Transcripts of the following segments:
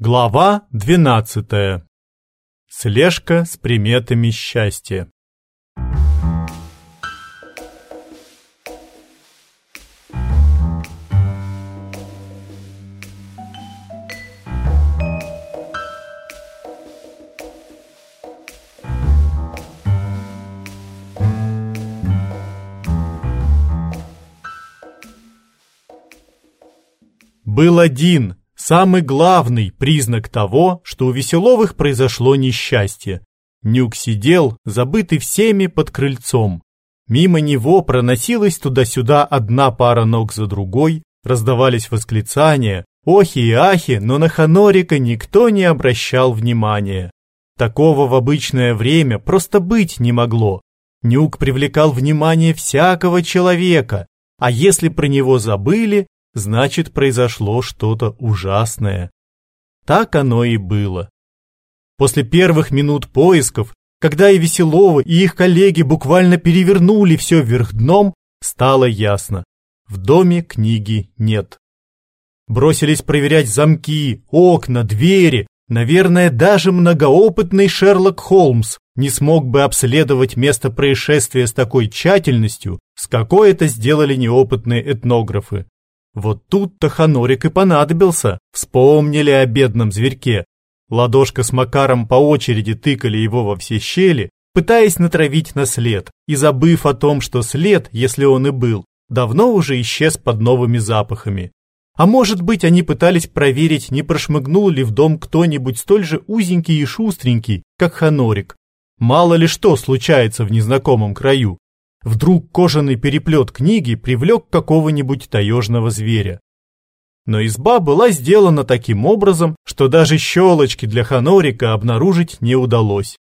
Глава 12. Слежка с приметами счастья. Был один, самый главный признак того, что у Веселовых произошло несчастье. Нюк сидел, забытый всеми под крыльцом. Мимо него проносилась туда-сюда одна пара ног за другой, раздавались восклицания, охи и ахи, но на Ханорика никто не обращал внимания. Такого в обычное время просто быть не могло. Нюк привлекал внимание всякого человека, а если про него забыли, значит произошло что-то ужасное. Так оно и было. После первых минут поисков, когда и Веселова, и их коллеги буквально перевернули все вверх дном, стало ясно. В доме книги нет. Бросились проверять замки, окна, двери. Наверное, даже многоопытный Шерлок Холмс не смог бы обследовать место происшествия с такой тщательностью, с какой это сделали неопытные этнографы. Вот тут-то Ханорик и понадобился. Вспомнили о бедном зверьке. Ладошка с Макаром по очереди тыкали его во все щели, пытаясь натравить на след, и забыв о том, что след, если он и был, давно уже исчез под новыми запахами. А может быть, они пытались проверить, не прошмыгнул ли в дом кто-нибудь столь же узенький и шустренький, как Ханорик. Мало ли что случается в незнакомом краю. Вдруг кожаный переплет книги привлек какого-нибудь таежного зверя. Но изба была сделана таким образом, что даже щелочки для Ханорика обнаружить не удалось.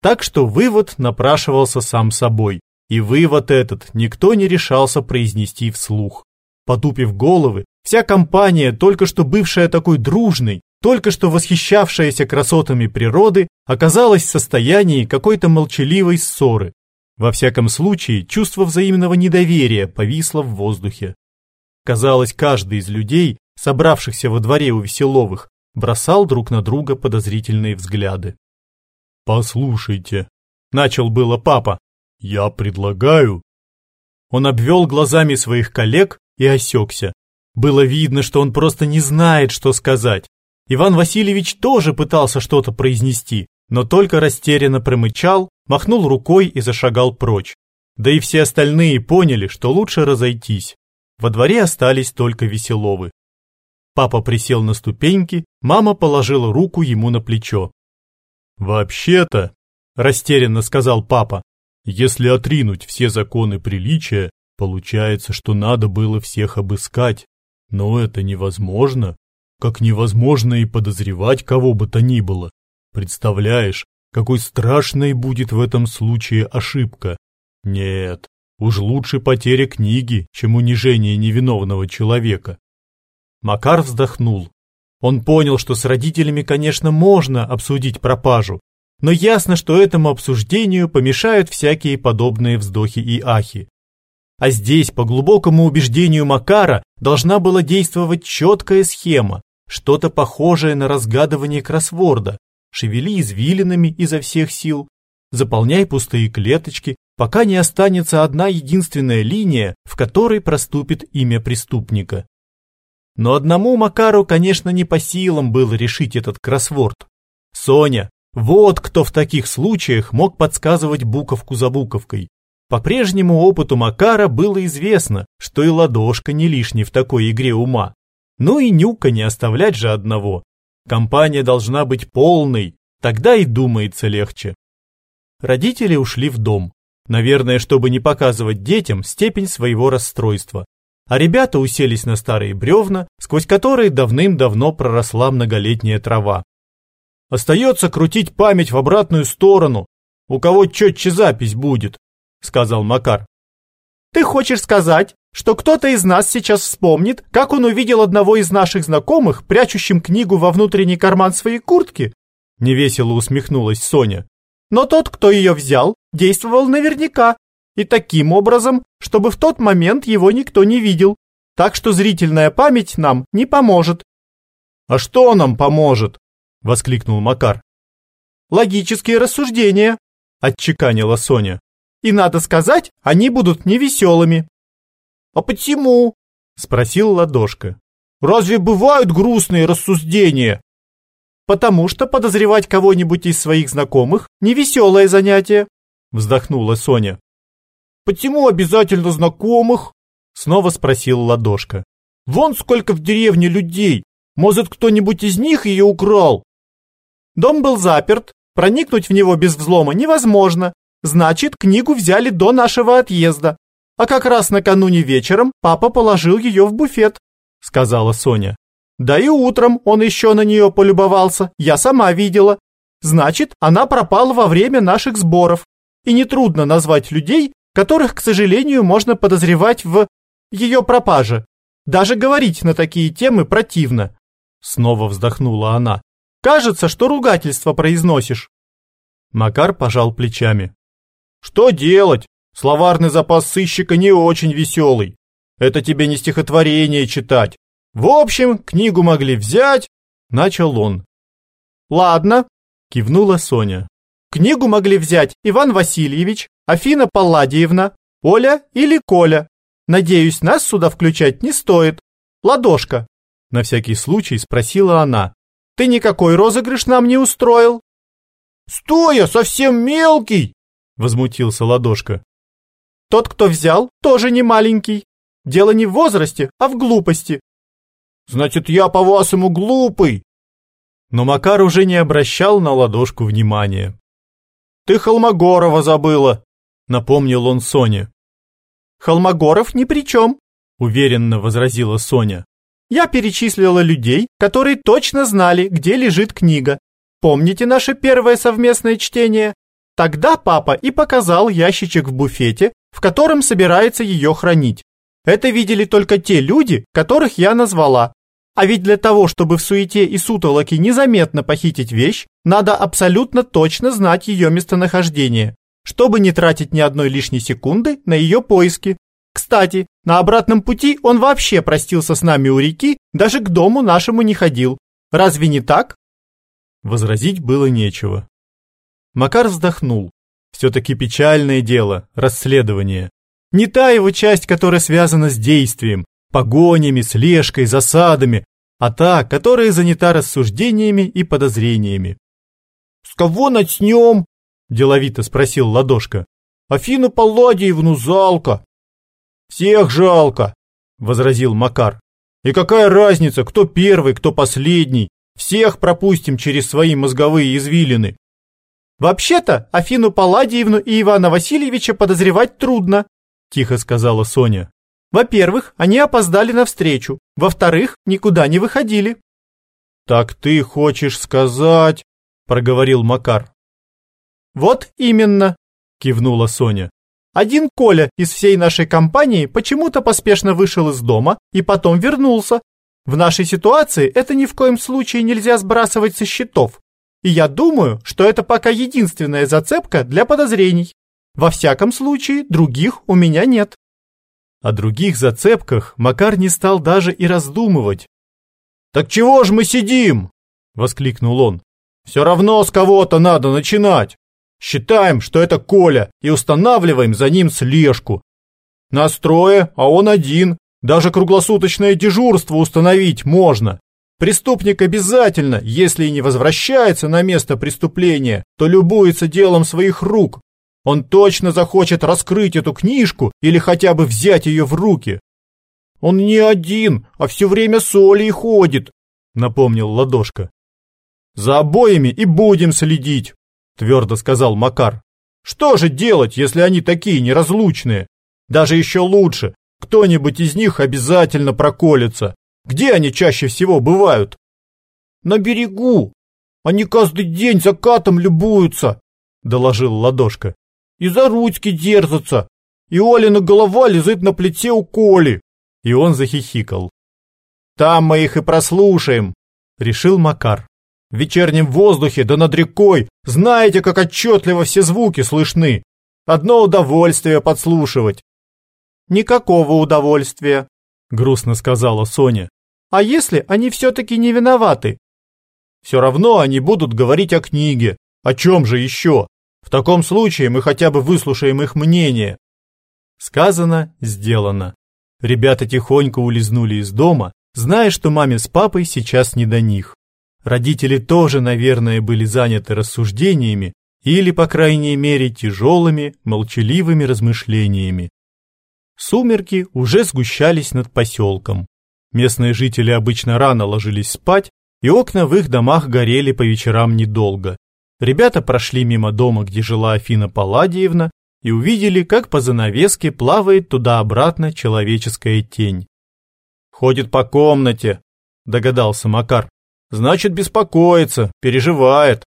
Так что вывод напрашивался сам собой, и вывод этот никто не решался произнести вслух. Потупив головы, вся компания, только что бывшая такой дружной, только что восхищавшаяся красотами природы, оказалась в состоянии какой-то молчаливой ссоры, во всяком случае, чувство взаимного недоверия повисло в воздухе. Казалось, каждый из людей, собравшихся во дворе у Веселовых, бросал друг на друга подозрительные взгляды. «Послушайте», — начал было папа, — «я предлагаю». Он обвел глазами своих коллег и осекся. Было видно, что он просто не знает, что сказать. Иван Васильевич тоже пытался что-то произнести, но только растерянно промычал, махнул рукой и зашагал прочь. Да и все остальные поняли, что лучше разойтись. Во дворе остались только Веселовы. Папа присел на ступеньки, мама положила руку ему на плечо. «Вообще-то», — растерянно сказал папа, «если отринуть все законы приличия, получается, что надо было всех обыскать. Но это невозможно, как невозможно и подозревать кого бы то ни было. Представляешь, какой страшной будет в этом случае ошибка. Нет, уж лучше потеря книги, чем унижение невиновного человека. Макар вздохнул. Он понял, что с родителями, конечно, можно обсудить пропажу, но ясно, что этому обсуждению помешают всякие подобные вздохи и ахи. А здесь, по глубокому убеждению Макара, должна была действовать четкая схема, что-то похожее на разгадывание кроссворда, шевели извилинами изо всех сил, заполняй пустые клеточки, пока не останется одна единственная линия, в которой проступит имя преступника. Но одному Макару, конечно, не по силам было решить этот кроссворд. Соня, вот кто в таких случаях мог подсказывать буковку за буковкой. По прежнему опыту Макара было известно, что и ладошка не лишний в такой игре ума. Ну и Нюка не оставлять же одного. Компания должна быть полной, тогда и думается легче. Родители ушли в дом, наверное, чтобы не показывать детям степень своего расстройства. А ребята уселись на старые бревна, сквозь которые давным-давно проросла многолетняя трава. Остается крутить память в обратную сторону. У кого четче запись будет, сказал Макар. Ты хочешь сказать, что кто-то из нас сейчас вспомнит, как он увидел одного из наших знакомых, прячущим книгу во внутренний карман своей куртки?» Невесело усмехнулась Соня. «Но тот, кто ее взял, действовал наверняка, и таким образом, чтобы в тот момент его никто не видел. Так что зрительная память нам не поможет». А что нам поможет? воскликнул Макар. Логические рассуждения, отчеканила Соня. И надо сказать, они будут невеселыми. А почему? спросил Ладошка. Разве бывают грустные рассуждения? Потому что подозревать кого-нибудь из своих знакомых невеселое занятие, вздохнула Соня. Почему обязательно знакомых? Снова спросил Ладошка. Вон сколько в деревне людей. Может, кто-нибудь из них ее украл? Дом был заперт, проникнуть в него без взлома невозможно. Значит, книгу взяли до нашего отъезда. А как раз накануне вечером папа положил ее в буфет, сказала Соня. Да и утром он еще на нее полюбовался, я сама видела. Значит, она пропала во время наших сборов. И нетрудно назвать людей, которых, к сожалению, можно подозревать в ее пропаже. Даже говорить на такие темы противно. Снова вздохнула она. Кажется, что ругательство произносишь. Макар пожал плечами. Что делать? Словарный запас сыщика не очень веселый. Это тебе не стихотворение читать. В общем, книгу могли взять, начал он. Ладно, кивнула Соня. Книгу могли взять Иван Васильевич, Афина Палладиевна, Оля или Коля. Надеюсь, нас сюда включать не стоит. Ладошка. На всякий случай спросила она. Ты никакой розыгрыш нам не устроил? Стоя, совсем мелкий, возмутился Ладошка. Тот, кто взял, тоже не маленький. Дело не в возрасте, а в глупости. Значит, я по-вашему глупый. Но Макар уже не обращал на ладошку внимания. Ты Холмогорова забыла, напомнил он Соне. Холмогоров ни при чем, уверенно возразила Соня. Я перечислила людей, которые точно знали, где лежит книга. Помните наше первое совместное чтение? Тогда папа и показал ящичек в буфете, в котором собирается ее хранить. Это видели только те люди, которых я назвала. А ведь для того, чтобы в суете и сутолоке незаметно похитить вещь, надо абсолютно точно знать ее местонахождение, чтобы не тратить ни одной лишней секунды на ее поиски. Кстати, на обратном пути он вообще простился с нами у реки, даже к дому нашему не ходил. Разве не так? Возразить было нечего. Макар вздохнул. Все-таки печальное дело, расследование. Не та его часть, которая связана с действием, погонями, слежкой, засадами, а та, которая занята рассуждениями и подозрениями. «С кого начнем?» – деловито спросил Ладошка. «Афину Палладиевну жалко». «Всех жалко», – возразил Макар. «И какая разница, кто первый, кто последний? Всех пропустим через свои мозговые извилины». «Вообще-то Афину Палладиевну и Ивана Васильевича подозревать трудно», – тихо сказала Соня. «Во-первых, они опоздали на встречу. Во-вторых, никуда не выходили». «Так ты хочешь сказать...» – проговорил Макар. «Вот именно», – кивнула Соня. «Один Коля из всей нашей компании почему-то поспешно вышел из дома и потом вернулся. В нашей ситуации это ни в коем случае нельзя сбрасывать со счетов. И я думаю, что это пока единственная зацепка для подозрений. Во всяком случае, других у меня нет. О других зацепках Макар не стал даже и раздумывать. «Так чего ж мы сидим?» — воскликнул он. «Все равно с кого-то надо начинать. Считаем, что это Коля, и устанавливаем за ним слежку. Нас трое, а он один. Даже круглосуточное дежурство установить можно. Преступник обязательно, если и не возвращается на место преступления, то любуется делом своих рук. Он точно захочет раскрыть эту книжку или хотя бы взять ее в руки. Он не один, а все время с Олей ходит, напомнил Ладошка. За обоими и будем следить, твердо сказал Макар. Что же делать, если они такие неразлучные? Даже еще лучше, кто-нибудь из них обязательно проколется. Где они чаще всего бывают? На берегу. Они каждый день закатом любуются, доложил Ладошка. И за ручки держатся. И Олина голова лежит на плите у Коли. И он захихикал. Там мы их и прослушаем, решил Макар. В вечернем воздухе да над рекой знаете, как отчетливо все звуки слышны. Одно удовольствие подслушивать. Никакого удовольствия, грустно сказала Соня. А если они все-таки не виноваты? Все равно они будут говорить о книге. О чем же еще? В таком случае мы хотя бы выслушаем их мнение. Сказано, сделано. Ребята тихонько улизнули из дома, зная, что маме с папой сейчас не до них. Родители тоже, наверное, были заняты рассуждениями или, по крайней мере, тяжелыми, молчаливыми размышлениями. Сумерки уже сгущались над поселком. Местные жители обычно рано ложились спать, и окна в их домах горели по вечерам недолго. Ребята прошли мимо дома, где жила Афина Палладиевна, и увидели, как по занавеске плавает туда-обратно человеческая тень. «Ходит по комнате», — догадался Макар. «Значит, беспокоится, переживает».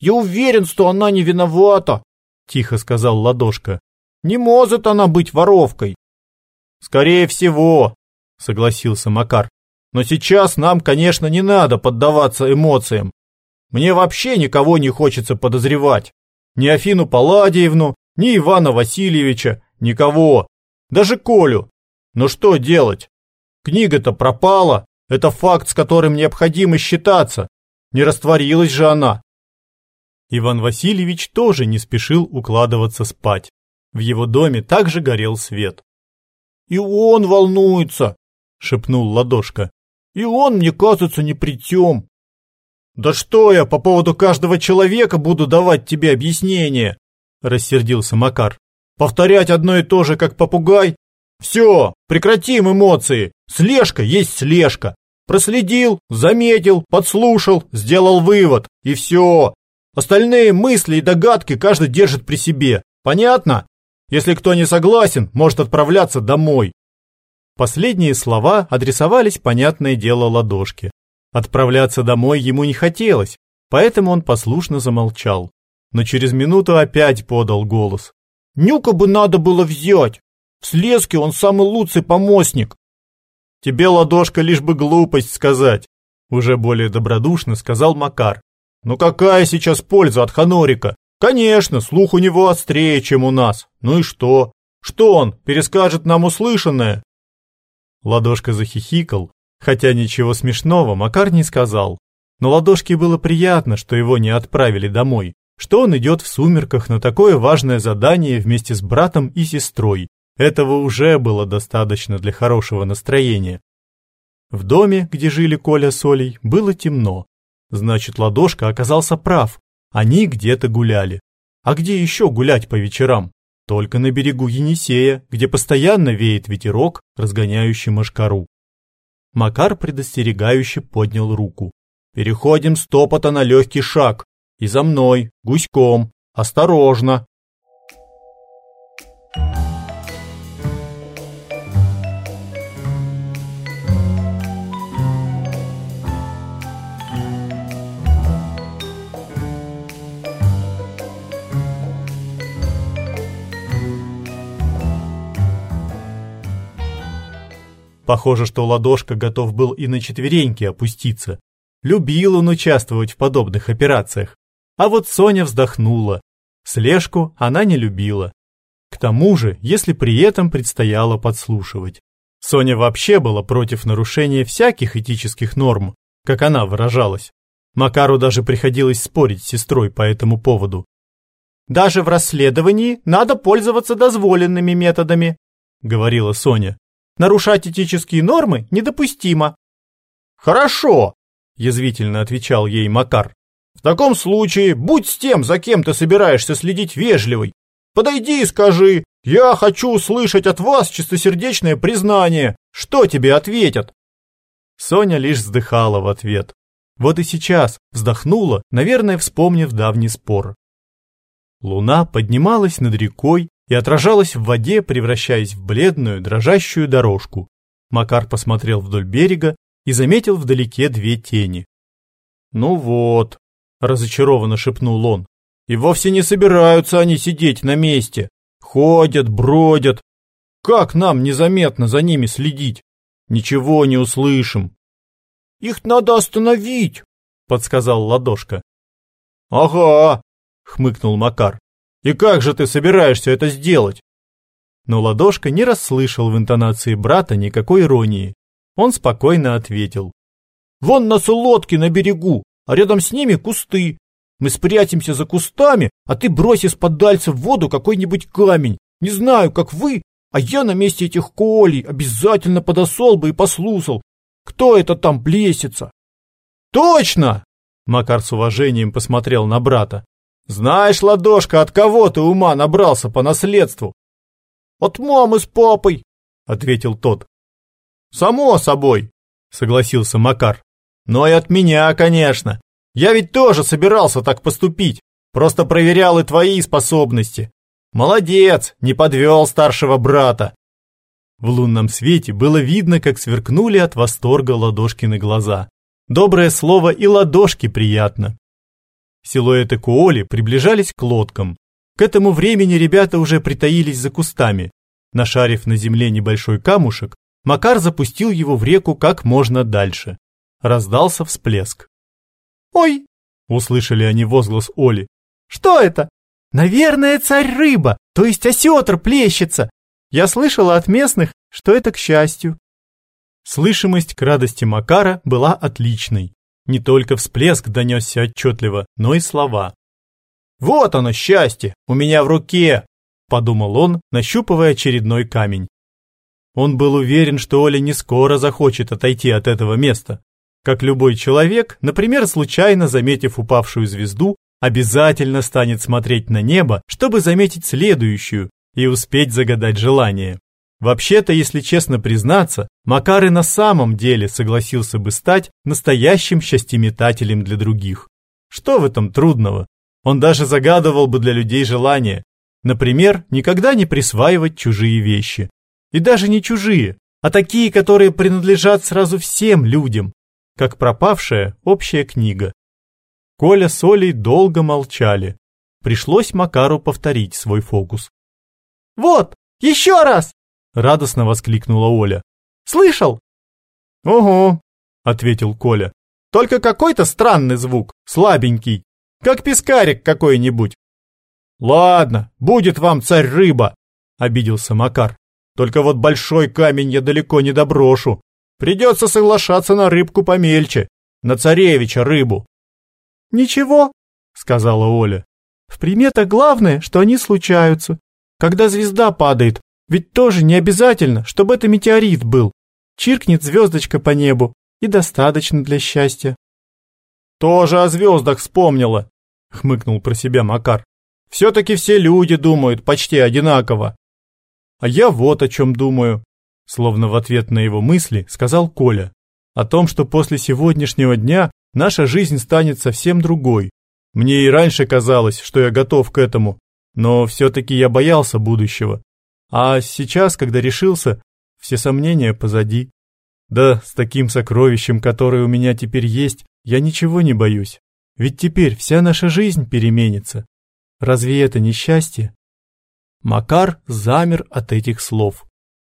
«Я уверен, что она не виновата», — тихо сказал Ладошка. «Не может она быть воровкой». «Скорее всего», — согласился Макар. «Но сейчас нам, конечно, не надо поддаваться эмоциям. Мне вообще никого не хочется подозревать. Ни Афину Палладиевну, ни Ивана Васильевича, никого. Даже Колю. Но что делать? Книга-то пропала. Это факт, с которым необходимо считаться. Не растворилась же она. Иван Васильевич тоже не спешил укладываться спать. В его доме также горел свет. «И он волнуется», — шепнул Ладошка. «И он, мне кажется, не при тем». «Да что я по поводу каждого человека буду давать тебе объяснение?» рассердился Макар. Повторять одно и то же, как попугай? Все, прекратим эмоции. Слежка есть слежка. Проследил, заметил, подслушал, сделал вывод. И все. Остальные мысли и догадки каждый держит при себе. Понятно? Если кто не согласен, может отправляться домой. Последние слова адресовались, понятное дело, ладошке. Отправляться домой ему не хотелось, поэтому он послушно замолчал но через минуту опять подал голос. «Нюка бы надо было взять! В слезке он самый лучший помощник!» «Тебе, ладошка, лишь бы глупость сказать!» Уже более добродушно сказал Макар. «Ну какая сейчас польза от Ханорика? Конечно, слух у него острее, чем у нас. Ну и что? Что он, перескажет нам услышанное?» Ладошка захихикал, хотя ничего смешного Макар не сказал. Но Ладошке было приятно, что его не отправили домой что он идет в сумерках на такое важное задание вместе с братом и сестрой. Этого уже было достаточно для хорошего настроения. В доме, где жили Коля с Олей, было темно. Значит, Ладошка оказался прав. Они где-то гуляли. А где еще гулять по вечерам? Только на берегу Енисея, где постоянно веет ветерок, разгоняющий мошкару. Макар предостерегающе поднял руку. «Переходим с топота на легкий шаг. И за мной, гуськом, осторожно. Похоже, что ладошка готов был и на четвереньки опуститься. Любил он участвовать в подобных операциях. А вот Соня вздохнула. Слежку она не любила. К тому же, если при этом предстояло подслушивать. Соня вообще была против нарушения всяких этических норм, как она выражалась. Макару даже приходилось спорить с сестрой по этому поводу. «Даже в расследовании надо пользоваться дозволенными методами», — говорила Соня. «Нарушать этические нормы недопустимо». «Хорошо», — язвительно отвечал ей Макар. В таком случае будь с тем, за кем ты собираешься следить вежливой. Подойди и скажи, я хочу услышать от вас чистосердечное признание. Что тебе ответят? Соня лишь вздыхала в ответ. Вот и сейчас вздохнула, наверное, вспомнив давний спор. Луна поднималась над рекой и отражалась в воде, превращаясь в бледную, дрожащую дорожку. Макар посмотрел вдоль берега и заметил вдалеке две тени. «Ну вот», разочарованно шепнул он. И вовсе не собираются они сидеть на месте. Ходят, бродят. Как нам незаметно за ними следить? Ничего не услышим. Их надо остановить, подсказал Ладошка. Ага, хмыкнул Макар. И как же ты собираешься это сделать? Но Ладошка не расслышал в интонации брата никакой иронии. он спокойно ответил. «Вон нас лодки на берегу, а рядом с ними кусты. Мы спрячемся за кустами, а ты брось из-под дальца в воду какой-нибудь камень. Не знаю, как вы, а я на месте этих колей обязательно подошел бы и послушал, кто это там плесится. Точно! Макар с уважением посмотрел на брата. Знаешь, ладошка, от кого ты ума набрался по наследству? От мамы с папой, ответил тот. Само собой, согласился Макар. Но и от меня, конечно. Я ведь тоже собирался так поступить. Просто проверял и твои способности. Молодец, не подвел старшего брата. В лунном свете было видно, как сверкнули от восторга ладошкины глаза. Доброе слово и ладошки приятно. Силуэты Куоли приближались к лодкам. К этому времени ребята уже притаились за кустами. Нашарив на земле небольшой камушек, Макар запустил его в реку как можно дальше. Раздался всплеск. «Ой!» — услышали они возглас Оли. «Что это?» «Наверное, царь-рыба, то есть осетр плещется. Я слышала от местных, что это к счастью». Слышимость к радости Макара была отличной. Не только всплеск донесся отчетливо, но и слова. «Вот оно, счастье, у меня в руке!» – подумал он, нащупывая очередной камень. Он был уверен, что Оля не скоро захочет отойти от этого места. Как любой человек, например, случайно заметив упавшую звезду, обязательно станет смотреть на небо, чтобы заметить следующую и успеть загадать желание. Вообще-то, если честно признаться, Макар и на самом деле согласился бы стать настоящим счастьеметателем для других. Что в этом трудного? Он даже загадывал бы для людей желания. Например, никогда не присваивать чужие вещи. И даже не чужие, а такие, которые принадлежат сразу всем людям, как пропавшая общая книга. Коля с Олей долго молчали. Пришлось Макару повторить свой фокус. «Вот, еще раз!» — радостно воскликнула Оля. «Слышал?» «Ого», — ответил Коля. «Только какой-то странный звук, слабенький, как пескарик какой-нибудь». «Ладно, будет вам царь-рыба», — обиделся Макар. «Только вот большой камень я далеко не доброшу. Придется соглашаться на рыбку помельче, на царевича рыбу». «Ничего», — сказала Оля. «В приметах главное, что они случаются. Когда звезда падает, ведь тоже не обязательно, чтобы это метеорит был. Чиркнет звездочка по небу, и достаточно для счастья. Тоже о звездах вспомнила, хмыкнул про себя Макар. Все-таки все люди думают почти одинаково. А я вот о чем думаю, словно в ответ на его мысли сказал Коля. О том, что после сегодняшнего дня наша жизнь станет совсем другой. Мне и раньше казалось, что я готов к этому, но все-таки я боялся будущего. А сейчас, когда решился, все сомнения позади. Да, с таким сокровищем, которое у меня теперь есть, я ничего не боюсь. Ведь теперь вся наша жизнь переменится. Разве это не счастье? Макар замер от этих слов.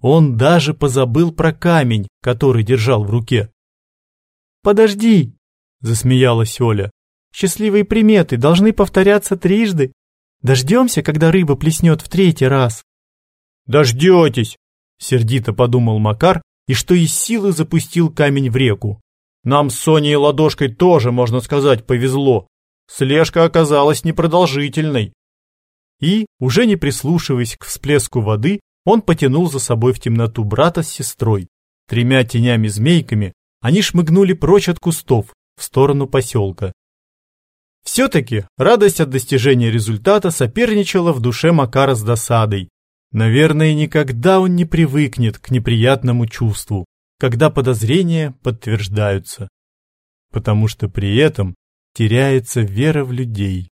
Он даже позабыл про камень, который держал в руке. «Подожди!» – засмеялась Оля. «Счастливые приметы должны повторяться трижды. Дождемся, когда рыба плеснет в третий раз». «Дождетесь!» — сердито подумал Макар и что из силы запустил камень в реку. «Нам с Соней Ладошкой тоже, можно сказать, повезло. Слежка оказалась непродолжительной». И, уже не прислушиваясь к всплеску воды, он потянул за собой в темноту брата с сестрой. Тремя тенями-змейками они шмыгнули прочь от кустов, в сторону поселка. Все-таки радость от достижения результата соперничала в душе Макара с досадой. Наверное, никогда он не привыкнет к неприятному чувству, когда подозрения подтверждаются. Потому что при этом теряется вера в людей.